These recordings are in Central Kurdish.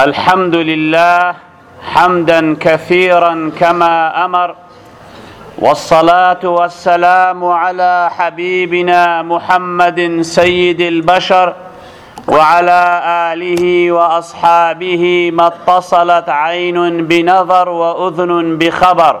الحمد لله حمدا كثيرا كما امر والصلاه والسلام على حبيبنا محمد سيد البشر وعلى اله واصحابه ما اتصلت عين بنظر واذن بخبر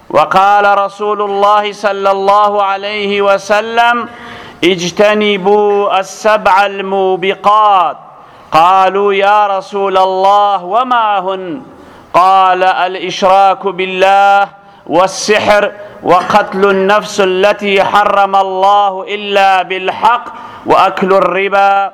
وقال رسول الله صلى الله عليه وسلم اجتنبوا السبع الموبقات قالوا يا رسول الله وما هن قال الإشراك بالله والسحر وقتل النفس التي حرم الله إلا بالحق وأكل الربا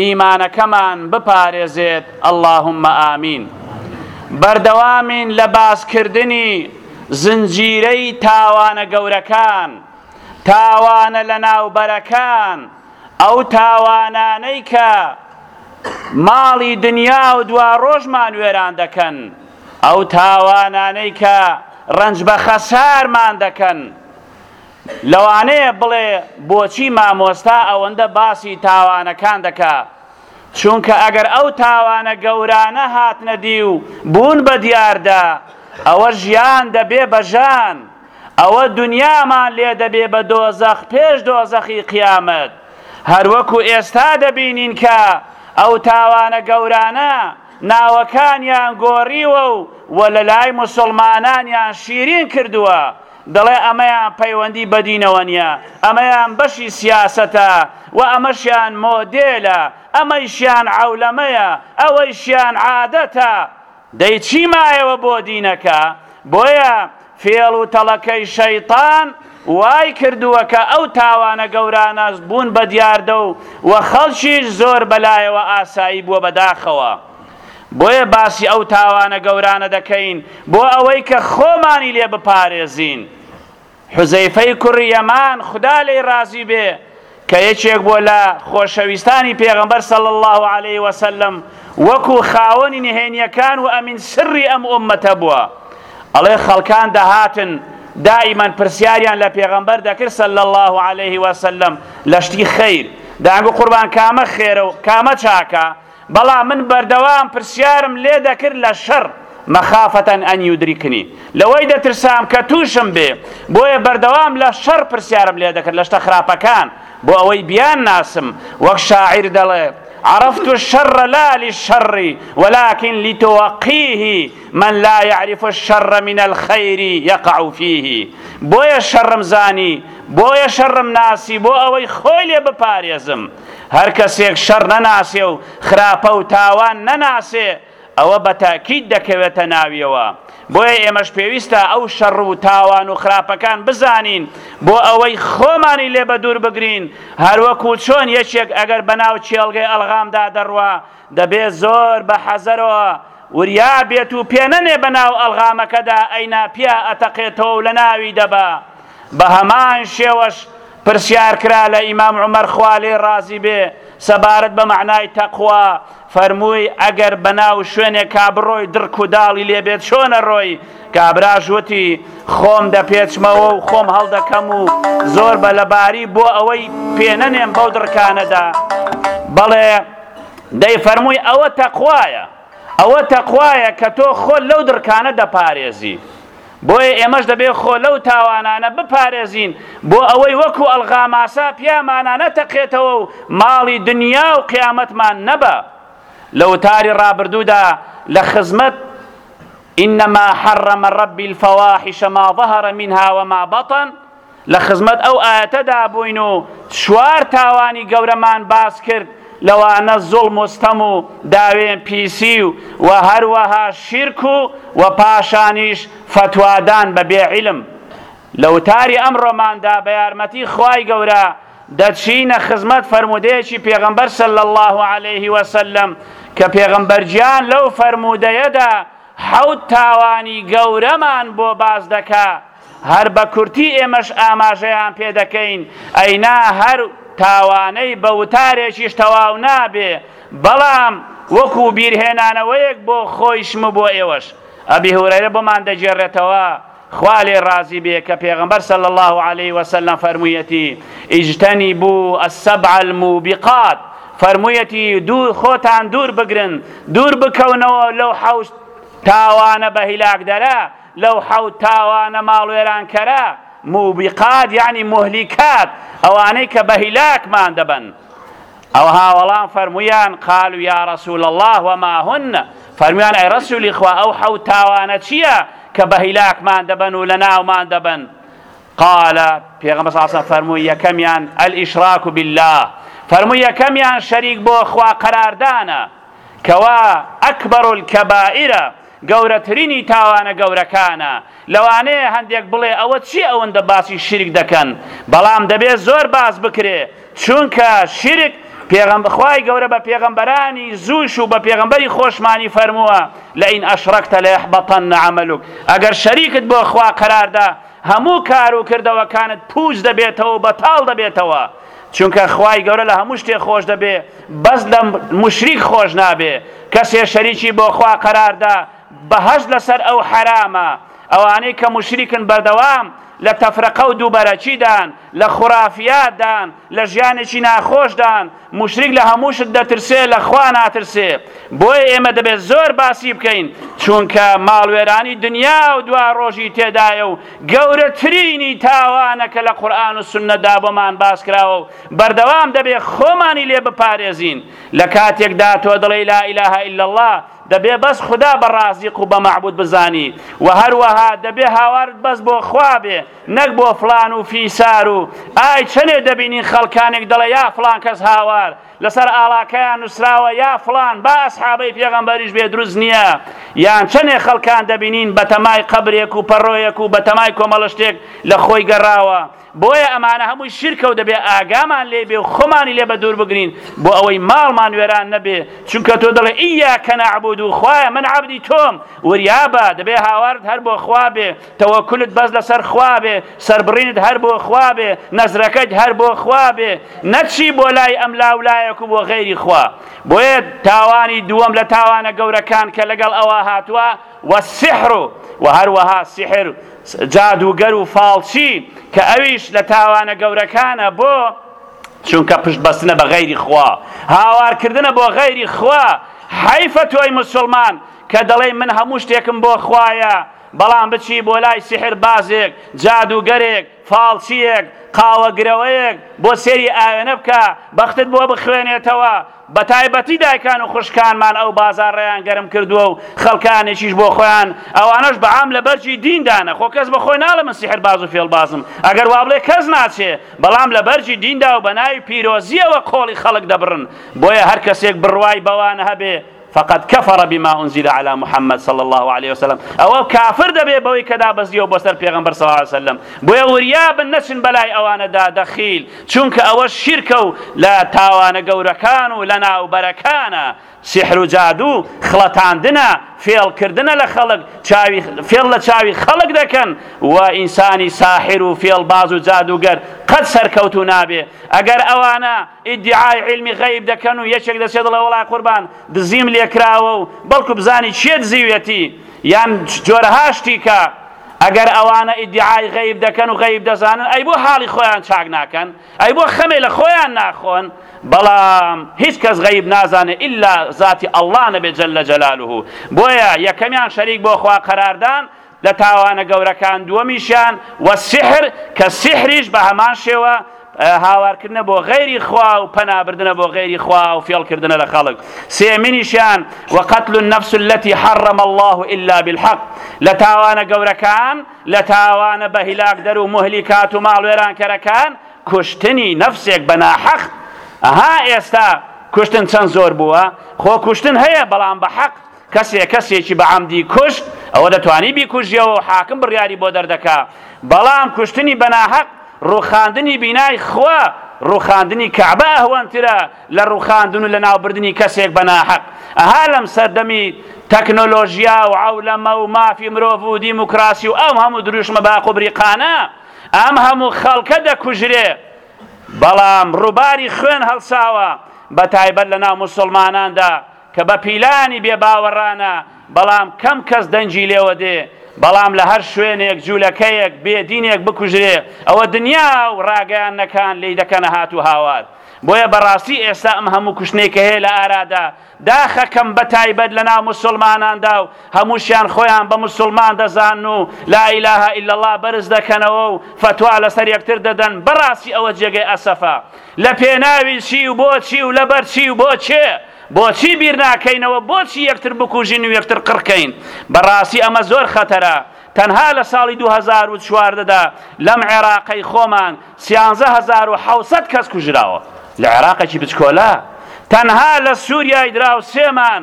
ئیمانەکەمان بپارێزێت اللهم آمین بەردەوامین لە باس کردنی زنجیرەی تاوانە گەورەکان تاوانە لەناوبەرەکان ئەو تاوانانەی کە ماڵی دنیا و دوا ڕۆژمان وێران دەکەن ئەو تاوانانەی کە ڕەنج بە خەسارمان دەکەن لەوانەیە بڵێ بۆچی مامۆستا ئەوەندە باسی تاوانەکان دەکا چونکە ئەگەر ئەو تاوانە گەورانە هاتنە دی و بوون بە دیاردە ئەوە ژیان دەبێ بە ژان ئەوە دونیامان لێ دەبێ بە دۆزەخ پێش دۆزەخی قیامەت هەروەکو ئێستا دەبینین کە ئەو تاوانە گەورانە ناوەکانیان گۆڕیوە و وە لەلای موسڵمانانیان شیرین کردووە دەڵێ ئەمەیان پەیوەندی بە دینەوە نییە، ئەمەیان بەشی سیاسەتە و ئەمەشیان مۆدێلە، ئەمەیشیان عەولەمەیە، ئەوەیشیان عادەتە، دەی چی مایەوە بۆ دینەکە؟ بۆیە فێڵ و تەڵەکەی شەیتان وای کردووە کە ئەو تاوانە گەورانە بوون بە دیاردە و خەڵکیش زۆر بەلایەوە ئاسایی بووە بەداخەوە. بۆیە باسی ئەو تاوانە گەورانە دەکەین بۆ ئەوەی کە خۆمانی لێ بپارێزین. حوزەیفەی کوڕی یەمان خودا لێی ڕازی بێ کە یەکێک بووە لە خۆشەویستانی پێغەمبەر صلی الله علیه وسلم وەکو خاوەنی نهێنیەکان و ئەمین سری ئەم ئومەتە بووە ئەڵێ خەڵکان دەهاتن دائیمەن پرسیاریان لە پێغەمبەر دەکرد صلی الله علیه وسلم لە شتی خیر دەیانگو قوربان کامە خێرە و کامە چاکە بەڵام من بەردەوام پرسیارم لێ دەکرد لە شەڕ، مەخافەتە ان یدرکنی، لەوەی دەترسام کە تووشم بێ، بۆیە بەردەوام لە شەڕ پرسیارم لێ دەکرد لە شتە خراپەکان، بۆ ئەوەی بیان ناسم، وەک شاعیر دەڵێ، عرفت الشر لا للشر ولکن لتوقیه، من لا یعرف الشر من الخیر یقع فیه، بۆیە شەڕم زانی، بۆیە شەڕم ناسی، بۆ ئەوەی خۆی لێ بپارێزم. هەر کەسێک شەڕ نەناسێ و خراپە و تاوان نەناسێ ئەوە بە تاکید دەکەوێتە ناویەوە بۆیە ئێمەش پێویستە ئەو شەڕ و تاوان و خراپەکان بزانین بۆ ئەوەی خۆمانی لێ بە دوور بگرین هەروەکو چۆن یەکێک ئەگەر بەناو چێڵگەی ئەلغامدا دەڕوا دەبێ زۆر بە حەزەرەوە وریا بێت و پێنەنێ بەناو ئەلغامەکەدا ئەینا پیا ئەتەقێتەوە و لە ناوی دەبا بە هەمان شێوەش پرسیار کرا لە ئیمام عومەر خوا لێی ڕازی بێ سەبارەت بە مەعنای تەقوا فەرمووی، ئەگەر بەناو شوێنێکا بڕۆی دڕک و داڵی لێ بێت چۆن ئەڕۆی؟ کابراش وتی، خۆم دەپێچمەوە و خۆم هەڵدەکەم و زۆر بە لەباری بۆ ئەوەی پێ نەنێم بەو دڕکانەدا. بەڵێ، دەی فەرمووی، ئەوە تەقوایە، ئەوە تەقوایە کە تۆ خۆت لەو دڕکانە دەپارێزی. بۆیە ئێمەش دەبێ خۆ لەو تاوانانە بپارێزین بۆ ئەوەی وەکو ئەلغاماسا پیامانا نەتەقێتەوە و ماڵی دنیا و قیامەتمان نەبا لە وتاری ڕابردوودا لە خزمەت انما حرم ربی الفواحش ما ظهر منها وما بطن لە خزمەت ئەو ئایەتەدا بووین و چوار تاوانی گەورەمان باس کرد لەوانە زوڵم و ستەم و داوێن پیسی و و هەروەها شیرک و و پاشانیش فەتوادان بە بێ عیلم لە وتاری ئەمڕۆماندا بە یارمەتی خوای گەورە دەچینە خزمەت فەرموودەیەکی پێغەمبەر صلی الله علیه وسلم کە پێغەمبەر گیان لەو فەرموودەیەدا حەوت تاوانی گەورەمان بۆ باس دەکا هەر بە کورتی ئێمەش ئاماژەیان پێ دەکەین، ئەینا هەر تاوانەی بە وتارێکیش تەواو نابێ، بەڵام وەکوو بیرهێنانەوەیەک بۆ خۆیشم و بۆ ئێوەش. ئەبی هورەیرە بۆمان دەگێڕێتەوە، خوا لێی ڕازی بێ، کە پێغەمبەر صلی اللە علیە وسلم فەرموویەتی، اجتنبو السبع الموبقات، فەرموویەتی، دوور خۆتان دوور بگرن، دوور بکەونەوە لەو حەوت تاوانە بە هیلاکدەرە، لەو حەوت تاوانە ماڵوێرانکەرە، موبیقات یانی موهلیکات، ئەوانەی کە بە هیلاکمان دەبەن. ئەو هاوەڵان فەرموویان، قالوا یا رسول اللە و ما هن، فەرموویان ئەی رەسوولی خوا ئەو حەوت تاوانە چییە کە بە هیلاکمان دەبەن و لەناومان دەبەن؟ قال، پێغەمبەر صلی اللە علیە وسلم فەرمووی، یەکەمیان، الاشراک باللە، فەرمووی یەکەمیان شەریک بۆ خوا قەراردانە، کەوا، اکبر الکبائرە، گەورەترینی تاوانە گەورەکانە، لەوانەیە هەندێک بڵێ ئەوە چیە ئەوەندە باسی شیرک دەکەن، بەڵام دەبێ زۆر باس بکرێ، چونکە شیرک پێغەمبەر خوای گەورە بە پێغەمبەرانی زووش و بە پێغەمبەری خۆشمانی فەرمووە، لئن اشرکت لیحبطن عملک، ئەگەر شەریکت بۆ خوا قەراردا هەموو کار و کردەوەکانت پووچ دەبێتەوە و بەتاڵ دەبێتەوە، چونکە خوای گەورە لە هەموو شتێ خۆش دەبێ بەس لە مشریک خۆش نابێ کەسێ شەریکی بۆ خوا قەراردا بەهەشت لەسەر ئەو حەرامە ئەوانەی کە مشریکن بەردەوام لە تەفرەقە و دووبەرەکیدان لە خورافیاتدان لە ژیانێکی ناخۆشدان مشریک لە هەمووشت دەترسێ لە خوا ناترسێ بۆیە ئێمە دەبێت زۆر باسی بکەین چونکە ماڵوێرانی دنیا و دوا ڕۆژی تێدایە و گەورەترینی تاوانە کە لە قورئان و سوننەدا بۆمان باسکراوە و بەردەوام دەبێ خۆمانی لێ بپارێزین، لە کاتێکدا تۆ دەڵێی لا الە الا اللە دەبێ بەس خودا بە ڕازق و بە مەعبود بزانی و هەروەها دەبێ هاوارت بەس بۆ خوا بێ نەک بۆ فڵان و فیسار و ئای چەنێ دەبینین خەڵکانێک دەڵێ یا فڵان کەس هاوار لەسەر ئاڵاکەیان نووسراوە یا فڵان با ئەسحابەی پێغەمبەریش بێ دروست نییە یان چەنێ خەڵکان دەبینین بەتەمای قەبرێک و پەڕۆیەک و بەتەمای کۆمەڵە شتێک لە خۆی گەڕاوە بۆیە ئەمانە هەمووی شیرکە و دەبێ ئاگامان لێ بێ و خۆمانی لێ بە دوور بگرین بۆ ئەوەی ماڵمان وێران نەبێ چونکە تۆ دەڵێ ئیاکە نەعبود و خوایە من عەبدی تۆم وریابە دەبێ هاوارت هەر بۆ خوا بێ تەوەکولت بەس لەسەر خوا بێ، سەربڕینت هەر بۆ خوا بێ، نەزرەکەیت هەر بۆ خوا بێ، نەچی بۆ لای ئەم لاو لایەک و بۆ غەیری خوا. بۆیە تاوانی دووەم لە تاوانە گەورەکان کە لەگەڵ ئەوە هاتووە، والسحر، و هەروەها سیحر، جادووگەر و فاڵچی، کە ئەویش لە تاوانە گەورەکانە، بۆ؟ چونکە پشت بەستنە بە غەیری خوا، هاوار کردنە بۆ غەیری خوا، حەیفە تۆی موسوڵمان کە دەڵێی من هەموو شتێکم بۆ خوایە، بەڵام بچی بۆ لای سیحر بازێک، جادووگەرێک، فاڵچییەک، قاوەگرەوەیەک بۆ سەیری ئاوێنە بکە، بەختت بۆ بخوێنێتەوە، بەتایبەتی دایکان و خوشکانمان ئەو بازاڕەیان گەرم کردووە و خەڵکانێکیش بۆ خۆیان، ئەوانەش بەعام لە بەرگی دین دانە، خۆ کەس بە خۆی ناڵێ من سیحرباز و فێڵبازم، ئەگەر وا بڵێ کەس ناچێ، بەڵام لە بەرگی دیندا و بە ناوی پیرۆزییەوە قۆڵی خەڵک دەبڕن، بۆیە هەر کەسێک بڕوای بەوان هەبێ، فقد کفر بما انزل علی محمد صلی اللە علیە وسلم ئەوە کافر دەبێ بەوەی کە دابەزیەوە بۆ سەر پێغەمبەر صلی اللە علیە وسلم بۆیە وریابن نەچن بەلای ئەوانەدا دەخیل چونکە ئەوە شیرکە و لە تاوانە گەورەکان و لە ناوبەرەکانە سحر و جادو خڵەتاندنە فێڵکردنە لە خەڵک چاوی فێڵ لە چاوی خەڵک دەکەن و ئینسانی ساحر و فێڵباز و جادوگەر قەت سەرکەوتو نابێ ئەگەر ئەوانە ئیدیعای عیلمی غەیب دەکەن و یەکێک دەچێ دەڵێ وەڵا قوربان دزیم لێ کراوە و بەڵکو بزانی کێ دزیویەتی یان جۆرەها شتی کە ئەگەر ئەوانە ئیدیعای غەیب دەکەن و غەیب دەزانن ئەی بۆ حاڵی خۆیان چاک ناکەن ئەی بۆ خەمێ لە خۆیان ناخۆن بەڵام هیچ کەس غەیب نازانێ ئللا ذاتی ئەڵڵا نەبێ جەلە جەلالوه بۆیە یەکەمیان شەریک بۆ خوا قەراردان لە تاوانە گەورەکان دووەمیشیان والسحر کە سیحریش بە هەمان شێوە هاوارکردنە بۆ غەیری خوا و پەنابردنە بۆ غەیری خوا و فێڵکردنە لە خەڵک سێمینیشیان وقتل النفس التي حرم الله إلا بالحق لە تاوانە گەورەکان لە تاوانە بە هیلاکدەر و مهلیکات و ماڵوێرانکەرەکان کوشتنی نەفسێک بە ناحەق ئەها ئێستا کوشتن چەند زۆر بووە خۆ کوشتن هەیە بەڵام بە حەق کەسێ کەسێکی بە عەمدی کوشت ئەوە دەتوانی بیکوژیەوە و حاکم بڕیاری بۆ دەردەکا بەڵام کوشتنی بە ناهەق ڕوخاندنی بینای خوا ڕوخاندنی کەعبە ئەهوەنترە لە ڕوخاندن و لەناوبردنی کەسێک بە ناهەق ئەها لەم سەردەمی تەکنۆلۆژیا و عەولەمە و مافی مرۆڤ و دیموکراسی و ئەم هەموو دروشمە باق و بریقانە ئەم هەموو خەڵکە دەکوژرێ بەڵام ڕووباری خوێن هەڵساوە بە تایبەت لە ناو موسڵماناندا کە بە پیلانی بێ باوەڕانە بەڵام کەم کەس دەنگی لێوە دێ بەڵام لە هەر شوێنێک جولەکەیەک بێ دینێک بکوژرێ ئەوە دنیا و ڕاگەیانەکان لی دەکەنە هات و هاوار بۆیە بەڕاستی ئێستا ئەم هەموو کوشتنەی کە هەیە لە ئارادا داخەکەم بە تایبەت لە ناو مسلماناندا و هەمووشیان خۆیان بە مسلمان دەزان و لا ئیلاها ئیلا الله بەرز دەکەنەوە و فتوا لەسەر یەکتر دەدەن بەڕاستی ئەوە جێگەی ئەسەفە لە پێناوی چی و بۆ چی و لەبەر چی و بۆ کێ؟ بۆچی بیر ناکەینەوە بۆچی یەکتر بکوژین و یەکتر قڕ کەین؟ بەڕاستی ئەمە زۆر خەتەرە. تەنها لە ساڵی دوو هەزار و چواردە دا لەم عێراقەی خۆمان سیانزە هەزار و حەوت سەد کەس کوژراوە. لە عێراقێکی بچکۆلە. تەنها لە سوریای دراوسێمان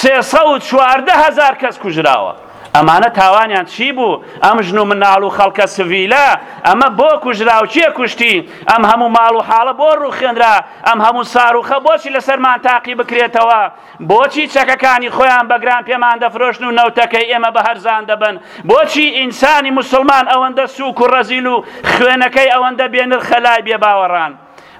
سێ سەد و چواردە هەزار کەس کوژراوە. ئەمانە تاوانیان چی بوو؟ ئەم ژن و مناڵ و خەڵکە سڤیلە ئەمە بۆ کوژراو کێ کوشتی؟ ئەم هەموو ماڵ و حاڵە بۆ ڕوخێنرا؟ ئەم هەموو ساروخە بۆچی لەسەرمان تاقی بکرێتەوە؟ بۆچی چەکەکانی خۆیان بە گران پێمان دەفرۆشن و نەوتەکەی ئێمە بە هەرزان دەبەن؟ بۆچی ئینسانی موسڵمان ئەوەندە سوک و ڕەزیل و خوێنەکەی ئەوەندە بێنرخە لای بێباوەڕان؟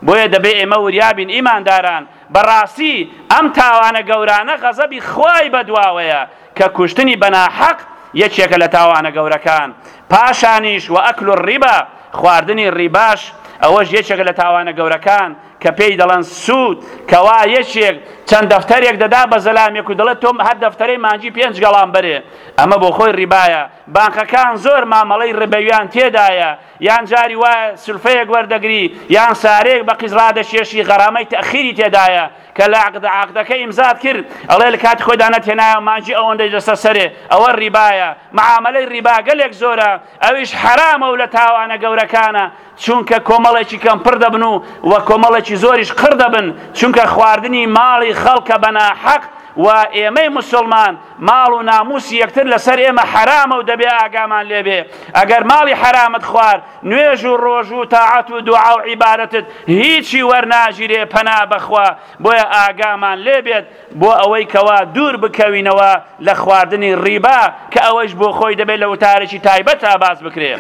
بۆیە دەبێ ئێمە وریابین ئیمانداران بەڕاستی ئەم تاوانە گەورانە غەزەبی خوای بەدواوەیە کە کوشتنی بەناحەق یەکێکە لە تاوانە گەورەکان پاشانیش وەئەکل الربا خواردنی ڕیباش ئەوەش یەکێکە لە تاوانە گەورەکان کە پێی دەڵێن سوود کەوا یەکێک چەند دەفتەرێک دەدا بە زەلامێک و دەڵێت تۆم هەر دەفتەرەی مانگی پێنج گەڵام بەرێ ئەمە بۆ خۆی ڕیبایە بانقەکان زۆر مامەڵەی ڕبەویان تێدایە یان جاری وایە سلفەیەک وەردەگری یان سارەیەک بە قیز ڕادەکێشی غەرامەی تەئخیری تێدایە کە لە عەقد عەقدەکە ئیمزات کرد ئەڵێ لە کاتی خۆیدا نەتهێنایەوە مانگی ئەوەندەی لەسەر سەرێ ئەوە ڕیبایە معامەلەی ڕیبا گەلێک زۆرە ئەویش حەرامە و لە تاوانە گەورەکانە چونکە کۆمەڵێکی کەم پڕ دەبن و و کۆمەڵێکی زۆریش قڕ دەبن چونکە خواردنی ماڵی خەڵکە بەناحەق و ئێمەی مسلمان ماڵ و ناموسی یەکتر لەسەر ئێمە حەرامە و دەبێ ئاگامان لێ بێ ئەگەر ماڵی حەرامت خوارد نوێژ و ڕۆژ و تاعەت و دوعا و عیبادەتت هیچی وەرناگیرێ پەنا بەخوا بۆیە ئاگامان لێ بێت بۆ ئەوەی کەوا دوور بکەوینەوە لە خواردنی ڕیبا کە ئەوەیش بۆ خۆی دەبێت لە وتارێکی تایبەتە باس بکرێ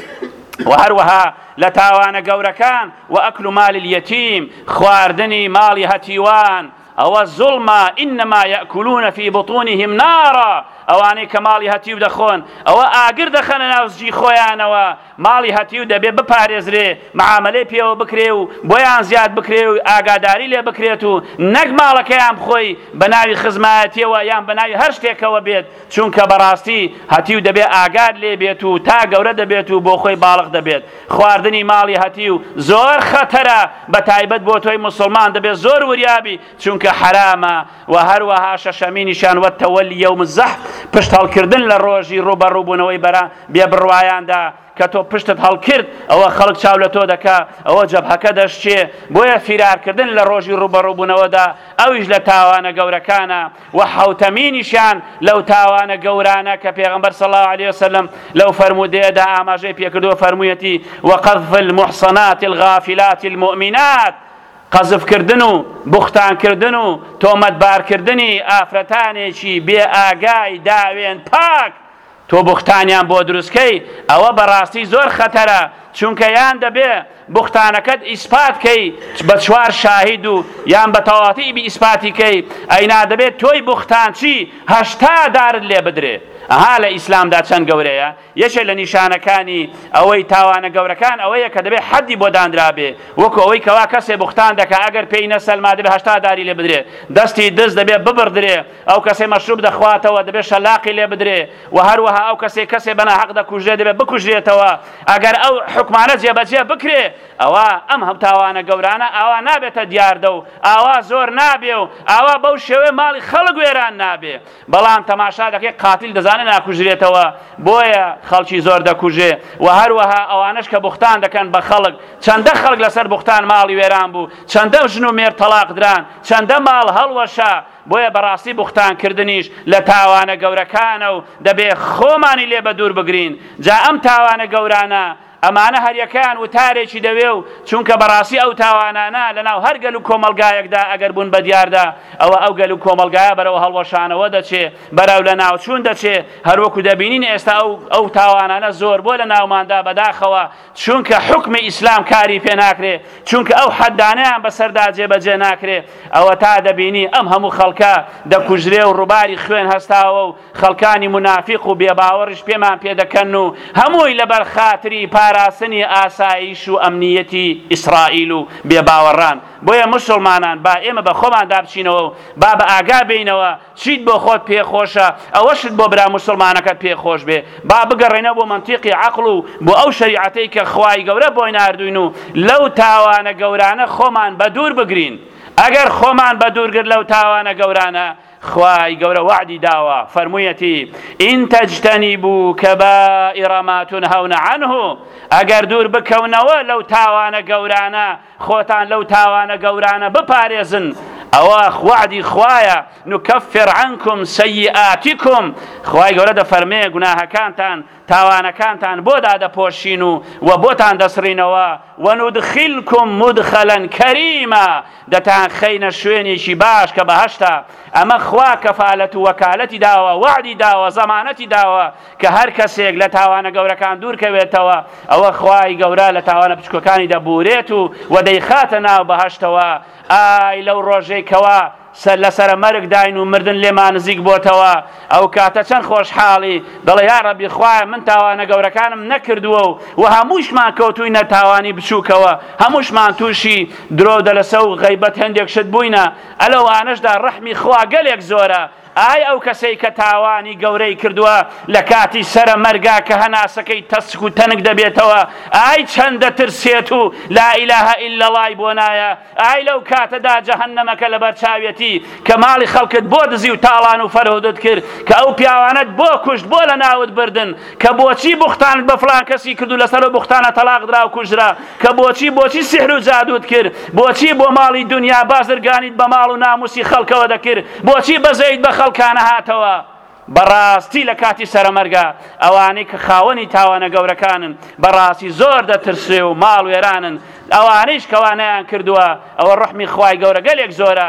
و هەروەها لە تاوانە گەورەکان و ئەکل و مالی الیتیم خواردنی ماڵی هەتیوان ئەوە زوڵمە انما یاکلون فی بطونهم نارا ئەوانەی کە ماڵی هەتیو دەخۆن ئەوە ئاگر دەخەنە ناو زجی خۆیانەوە ماڵی هەتیو دەبێ بپارێزرێ معامەلەی پێوە بکرێ و بۆیان زیاد بکرێ و ئاگاداری لێ بکرێت و نەک ماڵەکەیان بخۆی بەناوی خزمایەتیەوە یان بەناوی هەر شتێکەوە بێت چونکە بەڕاستی هەتیو دەبێت ئاگات لێ بێت و تا گەورە دەبێت و بۆ خۆی باڵغ دەبێت خواردنی ماڵی هەتیو زۆر خەتەرە بە تایبەت بۆ تۆی موسڵمان دەبێت زۆر وریابی چونکە حەرامە و هەروەها شەشەمینیشان وە تەوەلی یەوم زەحف پشت هەڵکردن لە ڕۆژی ڕووبەڕووبوونەوەی بەرە بێ بڕوایاندا کە تۆ پشتت هەڵکرد ئەوە خەڵک چاو لە تۆ دەکا ئەوە جەبهەکە دەشچێ بۆیە فیرارکردن لە ڕۆژی ڕوبەڕوبوونەوەدا ئەویش لە تاوانە گەورەکانە و حوتەمینیشیان لەو تاوانە گەورانە کە پێغمبەر صلی الله عليه وسلم لەو فەرمودەیەدا ئاماژەی پێکردوە فەرموویەتی وقذف المحصنات الغافلات المؤمنات قەزفکردن و بوختانکردن و تۆمەتبارکردنی ئافرەتانێکی بێ ئاگای داوێن پاک تۆ بوختانیان بۆ دروست کەی ئەوە بەڕاستی زۆر خەتەرە چونکە یان دەبێ بوختانەکەت ئیسپات کەی بە چوار شاهید و یان بە تەواتی بی ئیسپاتی کەی ئەینا دەبێت تۆی بوختان چی هەشتا دارت لێ بدرێ ئەها لە ئیسلامدا چەند گەورەیە یەکێ لە نیشانەکانی ئەوەی تاوانە گەورەکان ئەوەیە کە دەبێت حەدی بۆ دانرابێ وەکو ئەوەی کەوا کەسێ بوختان دەکا ئەگەر پێی نەسەلما دەبێت هەشتا داری لێ بدرێ دەستی دز دەبێت ببڕدرێ ئەو کەسەی مەشروب دەخواتەوە دەبێت شەلاقی لێ بدرێ و هەروەها ئەو کەسەی کەسێ بەناحەق دەکوژرێ دەبێت بکوژرێتەوە ئەگەر ئەو حوکمانە جێبەجێ بکرێ ئەوا ئەم هەم تاوانە گەورانە ئاوا نابێتە دیاردە و ئاوا زۆر نابێ و ئاوا بەو شێوەیە ماڵی خەڵک وێران نابێ بەڵام تەماشا دەکەی قاتیل دەزانێ ناکوژرێتەوە بۆیە خەڵکی زۆر دەکوژێ و هەروەها ئەوانش کە بوختان دەکەن بە خەڵک چەندە خەڵک لەسەر بوختان ماڵی وێران بوو چەندە ژن و مێر تەلاق دران چەندە ماڵ هەڵوەشە بۆیە بەڕاستی بوختان کردنیش لە تاوانە گەورەکانە و دەبێ خۆمانی لێ بەدوور بگرین، جا ئەم تاوانە گەورانە ئەمانە هەریەکەیان وتارێکی دەوێ و چونکە بەڕاستی ئەو تاوانانە لەناو هەر گەل و کۆمەڵگایەکدا ئەگەر بوون بەدیاردا ئەوە ئەو گەل و کۆمەڵگایە بەرەو هەڵوەشانەوە دەچێ بەرەو لەناوچوون دەچێ هەروەکو دەبینین ئێستا ئەو ئەو تاوانانە زۆر بووە لەناوماندا بەداخەوە چونکە حوکمی ئیسلام کاری پێ ناکرێ چونکە ئەو حەدانەیان بەسەردا جێبەجێ ناکرێ ئەوەتا دەبینی ئەم هەموو خەڵکە دەکوژرێ و ڕووباری خوێن هەستاوە و خەڵکانی منافیق و بێباوەڕیش پێمان پێ دەکەن و هەمووی لەبەر خاتری پاراستنی ئاسایش و ئەمنیەتی ئیسرائیل و بێباوەڕان بۆیە موسڵمانان با ئێمە بە خۆماندا بچینەوە و با بە ئاگا بێینەوە چیت بۆ خۆت پێ خۆشە ئەوەشت بۆ برا موسڵمانەکەت پێ خۆش بێ با بگەڕێنە بۆ مەنتیقی عەقڵ و بۆ ئەو شەریعەتەی کە خوای گەورە بۆی ناردوین و لەو تاوانە گەورانە خۆمان بە دوور بگرین ئەگەر خۆمان بە دوورگر لەو تاوانە گەورانە خوای گەورە وعدی داوە فەرموویەتی ئین تەجتەنی بوو کە بە ئیڕەماتون هەونە عنه ئەگەر دوور بکەونەوە لەو تاوانە گەورانە خۆتان لەو تاوانە گەورانە بپارێزن ئەوە وەعدی خوایە نکفر عنکم سیئاتکم خوای گەورە دەفەرمێ گوناهەکانتان تاوانەکانتان بۆ دادەپۆشین و و بۆتان دەسڕینەوە وندخلکم مدخلا کەریمە دەتان خەینە شوێنێکی باش کە بەهشتا ئەمە خوا کەفالەت و وەکالەتی داوە وەعدی داوە زەمانەتی داوە کە هەر کەسێک لە تاوانە گەورەکان دوور کەوێتەوە ئەوە خوای گەورە لە تاوانە بچکۆکانی دەبورێت و و دەیخاتە ناو بەهشتەوە ئای لەو ڕۆژەی کەوا سەر لەسرە مەرگ داین و مردن لێمان نزیک بۆتەوە ئەو کاتە چەند خۆشحاڵی دەڵێ یا ڕەبی خوایە من تاوانە گەورەکانم نەکردووە و و هەمووشمان کەوتووی نەتاوانی بچووکەوە هەمووشمان تووشی درۆ دەلەسە و غیبەت هەندێک شت بووینە ئەلەوانەشدا ڕەحمی خوا گەلێک زۆرە ئای ئەو کەسەی کە تاوانی گەورەی کردووە لە کاتی سەرە مەرگا کە هەناسەکەی تەسک و تەنک دەبێتەوە ئای چەند دەترسێت و لا ئیلاهە ئیلا اللەی بۆ نایە ئای لەو کاتەدا جەهەنەمەکە لەبەر چاوێتی کە ماڵی خەڵکت بۆ دزی و تاڵان و فەرهودت کرد کە ئەو پیاوانەت بۆ کوشت بۆ لە ناوت بردن کە بۆچی بوختانت بە فڵان کەسی کرد و لەسەر و بوختانە تەلاق درا و کوژرا کە بۆچی بۆچی سحر و جادوت کرد بۆچی بۆ ماڵی دنیا بازرگانیت بە ماڵ و ناموسی خەڵکەوە دەکرد بۆچی بەزەیت بە خەڵکانە هاتەوە بەڕاستی لە کاتی سەرەمەرگا ئەوانەی کە خاوەنی تاوانە گەورەکانن بەڕاستی زۆر دەترسێ و ماڵ وێرانن ئەوانەیش کەوانیان کردووە ئەوە ڕحمی خوای گەورەگەلێک زۆرە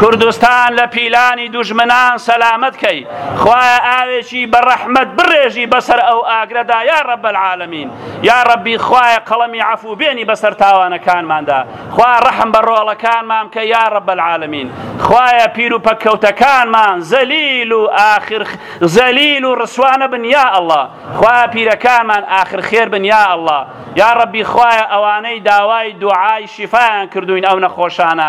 کوردستان لە پیلانی دوژمنان سەلامەت کەی خوایە ئاوێکی بە ڕەحمەت بڕێژی بەسەر ئەو ئاگرەدا یا رب العالمین یا ربی خوایە قەڵەمی عفو بێنی بەسەر تاوانەکانماندا خوا ڕەحم بە ڕۆڵەکانمان بکە یا رب العالمین خوایە پیر و پەککەوتەکانمان زەلیل و آخر زەلیل و ڕسوانە بن یا الله خوایە پیرەکانمان آخر خێر بن یا الله یا ربی خوایە ئەوانەی داوای دوعای شیفایان کردوین ئەو نەخۆشانە